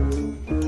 Música